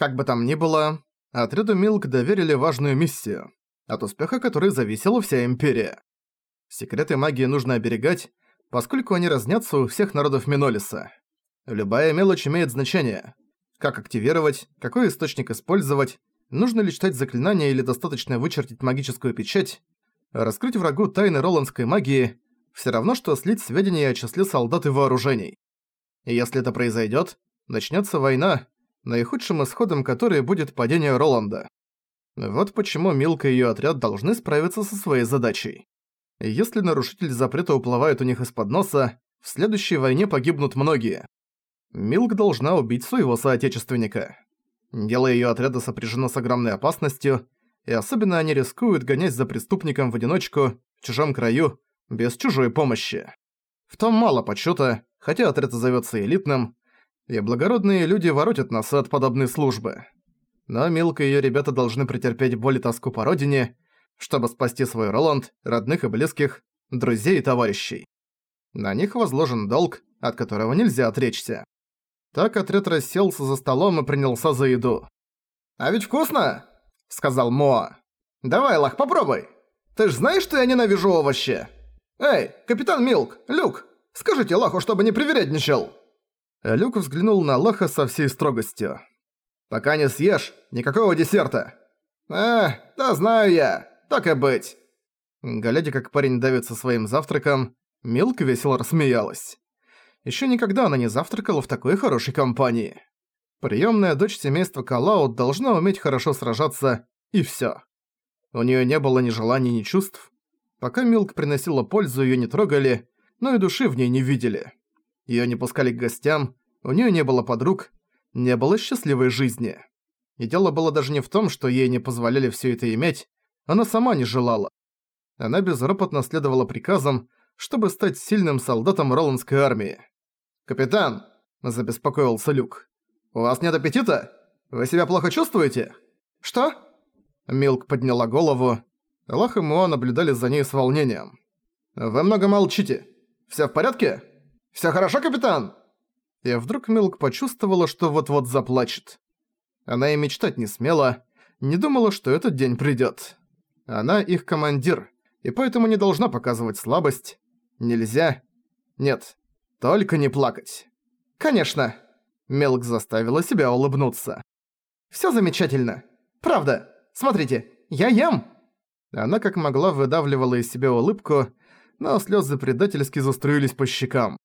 Как бы там ни было, отряду Милк доверили важную миссию, от успеха которой зависела вся Империя. Секреты магии нужно оберегать, поскольку они разнятся у всех народов Минолиса. Любая мелочь имеет значение. Как активировать, какой источник использовать, нужно ли читать заклинания или достаточно вычертить магическую печать, раскрыть врагу тайны роландской магии – все равно, что слить сведения о числе солдат и вооружений. И если это произойдет, начнется война, наихудшим исходом которой будет падение Роланда. Вот почему Милка и её отряд должны справиться со своей задачей. Если нарушитель запрета уплывает у них из-под носа, в следующей войне погибнут многие. Милк должна убить своего соотечественника. Дело её отряда сопряжено с огромной опасностью, и особенно они рискуют гонять за преступником в одиночку, в чужом краю, без чужой помощи. В том мало почёта, хотя отряд зовётся элитным, и благородные люди воротят нас от подобной службы. Но Милка и её ребята должны претерпеть боль и тоску по родине, чтобы спасти свой Роланд, родных и близких, друзей и товарищей. На них возложен долг, от которого нельзя отречься. Так отряд расселся за столом и принялся за еду. «А ведь вкусно!» — сказал Моа. «Давай, Лах, попробуй! Ты ж знаешь, что я ненавижу овощи? Эй, капитан Милк, Люк, скажите Лаху, чтобы не привередничал!» Люк взглянул на Лаха со всей строгостью. «Пока не съешь, никакого десерта!» «А, да знаю я, так и быть!» Глядя, как парень давится своим завтраком, Милк весело рассмеялась. Ещё никогда она не завтракала в такой хорошей компании. Приёмная дочь семейства Калаут должна уметь хорошо сражаться, и всё. У неё не было ни желаний, ни чувств. Пока Милк приносила пользу, её не трогали, но и души в ней не видели. Её не пускали к гостям, у неё не было подруг, не было счастливой жизни. И дело было даже не в том, что ей не позволяли всё это иметь, она сама не желала. Она безропотно следовала приказам, чтобы стать сильным солдатом Роландской армии. «Капитан!» – забеспокоился Люк. «У вас нет аппетита? Вы себя плохо чувствуете?» «Что?» Милк подняла голову. Лах и Муа наблюдали за ней с волнением. «Вы много молчите. Всё в порядке?» «Всё хорошо, капитан?» И вдруг Милк почувствовала, что вот-вот заплачет. Она и мечтать не смела, не думала, что этот день придёт. Она их командир, и поэтому не должна показывать слабость. Нельзя. Нет, только не плакать. «Конечно!» Мелк заставила себя улыбнуться. «Всё замечательно. Правда. Смотрите, я ем!» Она как могла выдавливала из себя улыбку, но слёзы предательски заструились по щекам.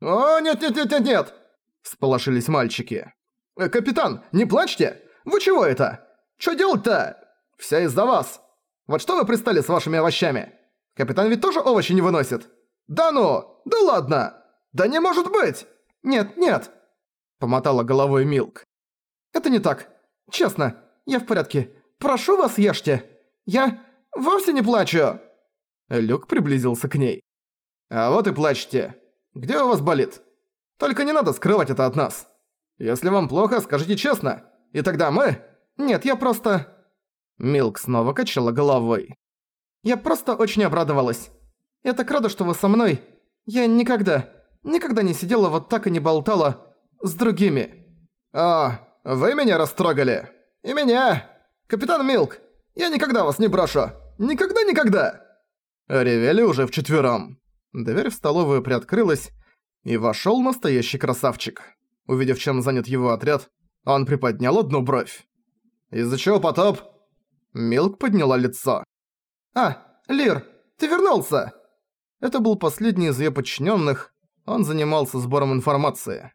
«О, нет-нет-нет-нет-нет!» – сполошились мальчики. «Э, «Капитан, не плачьте! Вы чего это? Чё делать-то? Вся из-за вас! Вот что вы пристали с вашими овощами? Капитан ведь тоже овощи не выносит? Да ну! Да ладно! Да не может быть! Нет, нет!» Помотала головой Милк. «Это не так. Честно, я в порядке. Прошу вас, ешьте. Я вовсе не плачу!» Люк приблизился к ней. «А вот и плачьте. Где у вас болит? Только не надо скрывать это от нас. Если вам плохо, скажите честно, и тогда мы... Нет, я просто...» Милк снова качала головой. «Я просто очень обрадовалась. Я так рада, что вы со мной. Я никогда, никогда не сидела вот так и не болтала с другими». «А, вы меня растрогали. И меня. Капитан Милк, я никогда вас не брошу. Никогда-никогда!» Ревели уже вчетвером. Дверь в столовую приоткрылась, и вошёл настоящий красавчик. Увидев, чем занят его отряд, он приподнял одну бровь. «Из-за чего потоп?» Милк подняла лицо. «А, Лир, ты вернулся!» Это был последний из её подчинённых, он занимался сбором информации.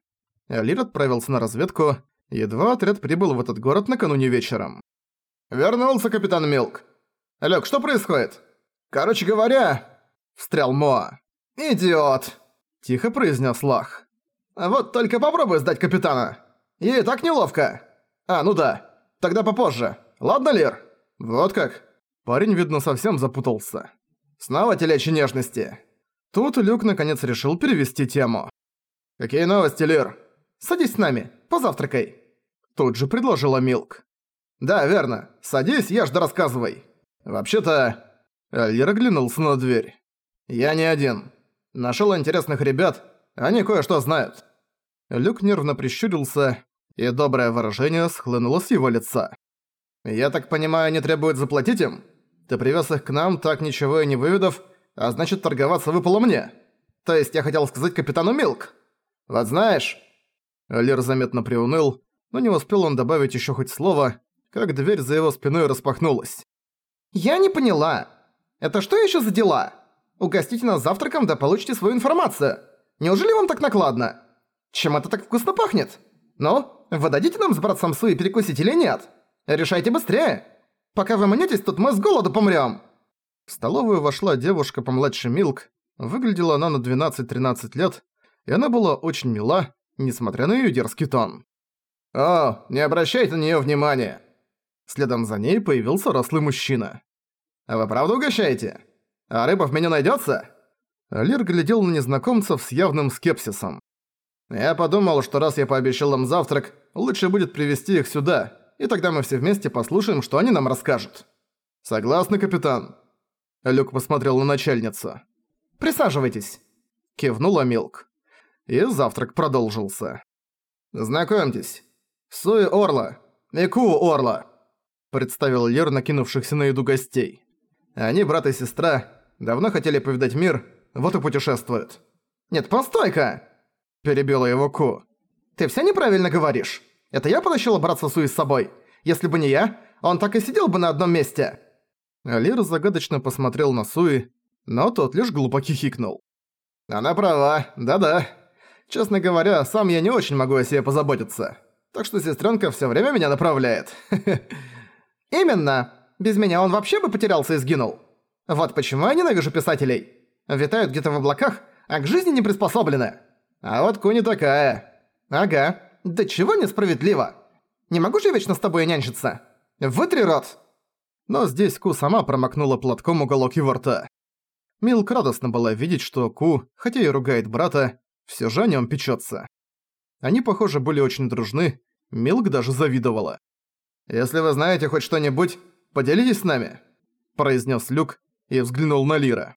Лир отправился на разведку, едва отряд прибыл в этот город накануне вечером. «Вернулся, капитан Милк!» «Лёк, что происходит?» «Короче говоря...» – встрял Моа. «Идиот!» – тихо произнес Лах. «Вот только попробуй сдать капитана. Ей так неловко. А, ну да. Тогда попозже. Ладно, Лир?» «Вот как?» Парень, видно, совсем запутался. «Снова телячьи нежности». Тут Люк наконец решил перевести тему. «Какие новости, Лир?» «Садись с нами, позавтракай». Тут же предложила Милк. «Да, верно. Садись, ешь да рассказывай. Вообще-то...» Лир оглянулся на дверь. «Я не один. Нашел интересных ребят, они кое-что знают». Люк нервно прищурился. И доброе выражение схлынуло с его лица. «Я так понимаю, они требуют заплатить им? Ты привез их к нам, так ничего и не выведав, а значит торговаться выпало мне. То есть я хотел сказать капитану Милк. Вот знаешь...» Лир заметно приуныл, но не успел он добавить еще хоть слово, как дверь за его спиной распахнулась. «Я не поняла. Это что еще за дела? Угостите нас завтраком, да получите свою информацию. Неужели вам так накладно? Чем это так вкусно пахнет? Ну, вы дадите нам с братцем Суи перекусить или нет? Решайте быстрее. Пока вы мнетесь, тут мы с голоду помрём». В столовую вошла девушка помладше Милк. Выглядела она на 12-13 лет, и она была очень мила, несмотря на её дерзкий тон. «О, не обращайте на неё внимания!» Следом за ней появился рослый мужчина. «А вы правда угощаете? А рыба в меню найдётся?» Лир глядел на незнакомцев с явным скепсисом. «Я подумал, что раз я пообещал им завтрак, лучше будет привести их сюда, и тогда мы все вместе послушаем, что они нам расскажут». «Согласны, капитан?» Люк посмотрел на начальницу. «Присаживайтесь», — кивнула Милк. И завтрак продолжился. «Знакомьтесь, Суи Орла и Ку Орла», — представил Лер накинувшихся на еду гостей. «Они брат и сестра, давно хотели повидать мир, вот и путешествуют». «Нет, постой-ка!» — перебила его Ку. «Ты все неправильно говоришь. Это я потащила братца Суи с собой. Если бы не я, он так и сидел бы на одном месте». Лир загадочно посмотрел на Суи, но тот лишь глупо хихикнул. «Она права, да-да. Честно говоря, сам я не очень могу о себе позаботиться. Так что сестренка все время меня направляет. Именно. Без меня он вообще бы потерялся и сгинул. Вот почему я ненавижу писателей. Витают где-то в облаках, а к жизни не приспособлены. А вот Ку не такая. Ага. Да чего несправедливо. Не могу же вечно с тобой нянчиться. Вытри рот. Но здесь Ку сама промокнула платком уголок его рта. Милк радостно была видеть, что Ку, хотя и ругает брата, все же о нем печется. Они, похоже, были очень дружны, Милк даже завидовала. «Если вы знаете хоть что-нибудь, поделитесь с нами», – произнес Люк и взглянул на Лира.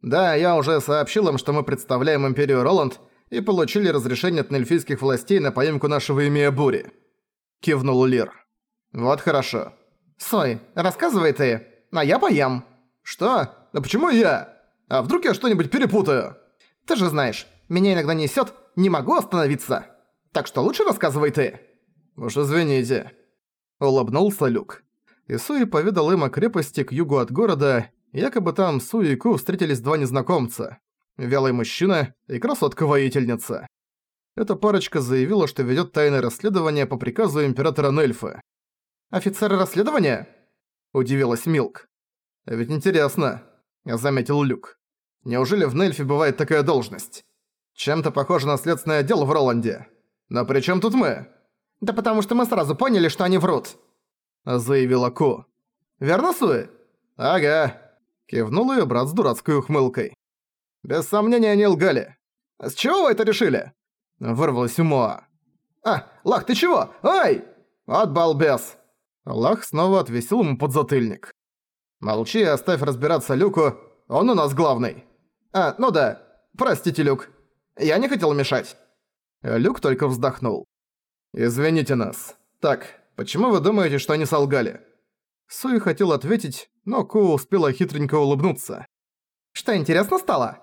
«Да, я уже сообщил им, что мы представляем Империю Роланд и получили разрешение от нельфийских властей на поимку нашего имея Бури», – кивнул Лир. «Вот хорошо». «Сой, рассказывай ты, а я поем». «Что? Да почему я? А вдруг я что-нибудь перепутаю?» «Ты же знаешь, меня иногда несёт, не могу остановиться. Так что лучше рассказывай ты». «Уж извините», — улыбнулся Люк. Исуи поведал им о крепости к югу от города, якобы там Су и Ку встретились два незнакомца. Вялый мужчина и красотка-воительница. Эта парочка заявила, что ведёт тайное расследование по приказу императора Нельфа. «Офицеры расследования?» – удивилась Милк. «Ведь интересно», – заметил Люк. «Неужели в Нельфе бывает такая должность?» Чем-то похоже на следственное дело в Роланде. Но при чем тут мы? Да потому что мы сразу поняли, что они врут. Заявила Ку. Верно, Суи? Ага. Кивнул ее брат с дурацкой ухмылкой. Без сомнения, они лгали. С чего вы это решили? Вырвалась у Моа. А, Лах, ты чего? Ай! От балбес. Лах снова отвесил ему подзатыльник. Молчи и оставь разбираться Люку, он у нас главный. А, ну да, простите, Люк, я не хотел мешать». Люк только вздохнул. «Извините нас. Так, почему вы думаете, что они солгали?» Суи хотел ответить, но Ку успела хитренько улыбнуться. «Что интересно стало?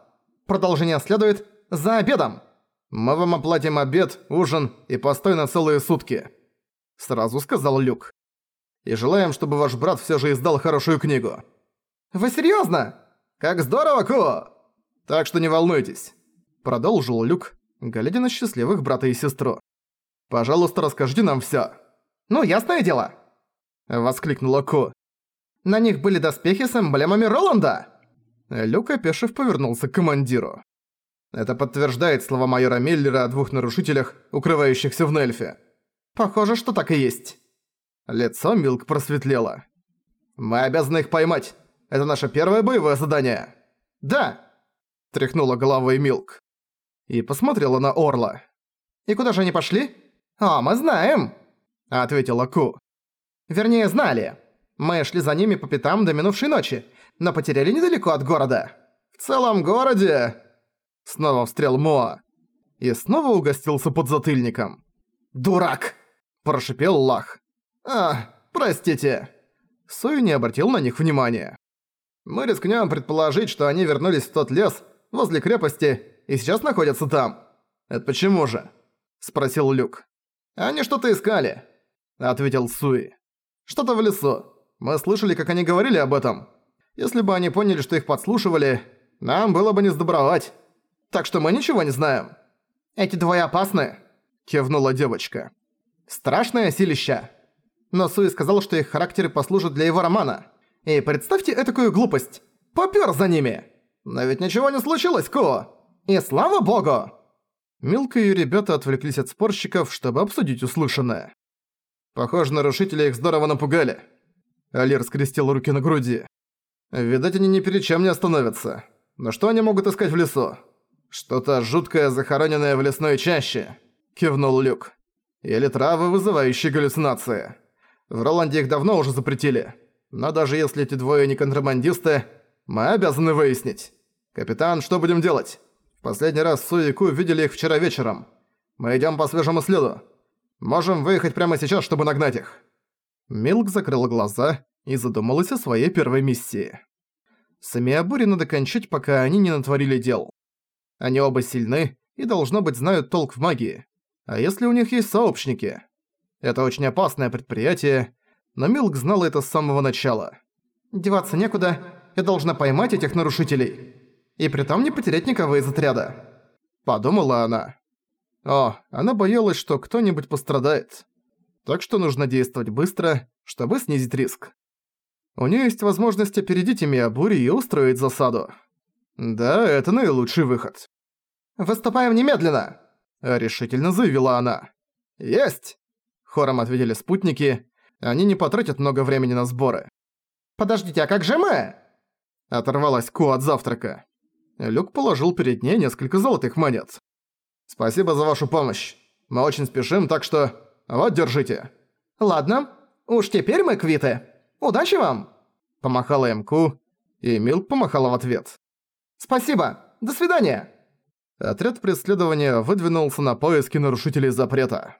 Продолжение следует за обедом!» «Мы вам оплатим обед, ужин и постой на целые сутки», — сразу сказал Люк. «И желаем, чтобы ваш брат всё же издал хорошую книгу». «Вы серьёзно? Как здорово, Ку!» «Так что не волнуйтесь. Продолжил Люк, глядя на счастливых брата и сестру. «Пожалуйста, расскажите нам всё». «Ну, ясное дело!» Воскликнула Ко. «На них были доспехи с эмблемами Роланда!» Люк, опешив, повернулся к командиру. Это подтверждает слова майора Миллера о двух нарушителях, укрывающихся в Нельфе. Похоже, что так и есть. Лицо Милк просветлело. «Мы обязаны их поймать. Это наше первое боевое задание». «Да!» – тряхнула головой Милк и посмотрела на Орла. «И куда же они пошли?» «А, мы знаем!» – ответила Ку. «Вернее, знали. Мы шли за ними по пятам до минувшей ночи, но потеряли недалеко от города». «В целом городе...» Снова встрел Моа. И снова угостился под затыльником. «Дурак!» – прошипел Лах. «А, простите». Сой не обратил на них внимания. «Мы рискнем предположить, что они вернулись в тот лес возле крепости и сейчас находятся там. Это почему же?» – спросил Люк. «Они что-то искали», – ответил Суи. «Что-то в лесу. Мы слышали, как они говорили об этом. Если бы они поняли, что их подслушивали, нам было бы не сдобровать. Так что мы ничего не знаем». «Эти двое опасны», – кивнула девочка. «Страшное силища». Но Суи сказал, что их характеры послужат для его романа. И представьте этакую глупость. Попёр за ними. Но ведь ничего не случилось, Ко. И слава богу! Милка и ребята отвлеклись от спорщиков, чтобы обсудить услышанное. Похоже, нарушители их здорово напугали. Алир скрестил руки на груди. Видать, они ни перед чем не остановятся. Но что они могут искать в лесу? Что-то жуткое, захороненное в лесной чаще, кивнул Люк. Или травы, вызывающие галлюцинации. В Роланде их давно уже запретили. Но даже если эти двое не контрабандисты, мы обязаны выяснить. Капитан, что будем делать? В последний раз Су и Ку видели их вчера вечером. Мы идём по свежему следу. Можем выехать прямо сейчас, чтобы нагнать их». Милк закрыл глаза и задумалась о своей первой миссии. Самиабури надо кончить, пока они не натворили дел. Они оба сильны и, должно быть, знают толк в магии. А если у них есть сообщники? Это очень опасное предприятие, но Милк знала это с самого начала. «Деваться некуда, я должна поймать этих нарушителей. И притом не потерять никого из отряда», – подумала она. О, она боялась, что кто-нибудь пострадает. Так что нужно действовать быстро, чтобы снизить риск. У нее есть возможность опередить Миабури и устроить засаду. Да, это наилучший выход. «Выступаем немедленно!» – решительно заявила она. «Есть!» – хором ответили спутники, они не потратят много времени на сборы. «Подождите, а как же мы?» Оторвалась Ку от завтрака. Люк положил перед ней несколько золотых монет. «Спасибо за вашу помощь. Мы очень спешим, так что... Вот, держите». «Ладно. Уж теперь мы квиты. Удачи вам!» Помахала им Ку, и Милк помахала в ответ. «Спасибо. До свидания!» Отряд преследования выдвинулся на поиски нарушителей запрета.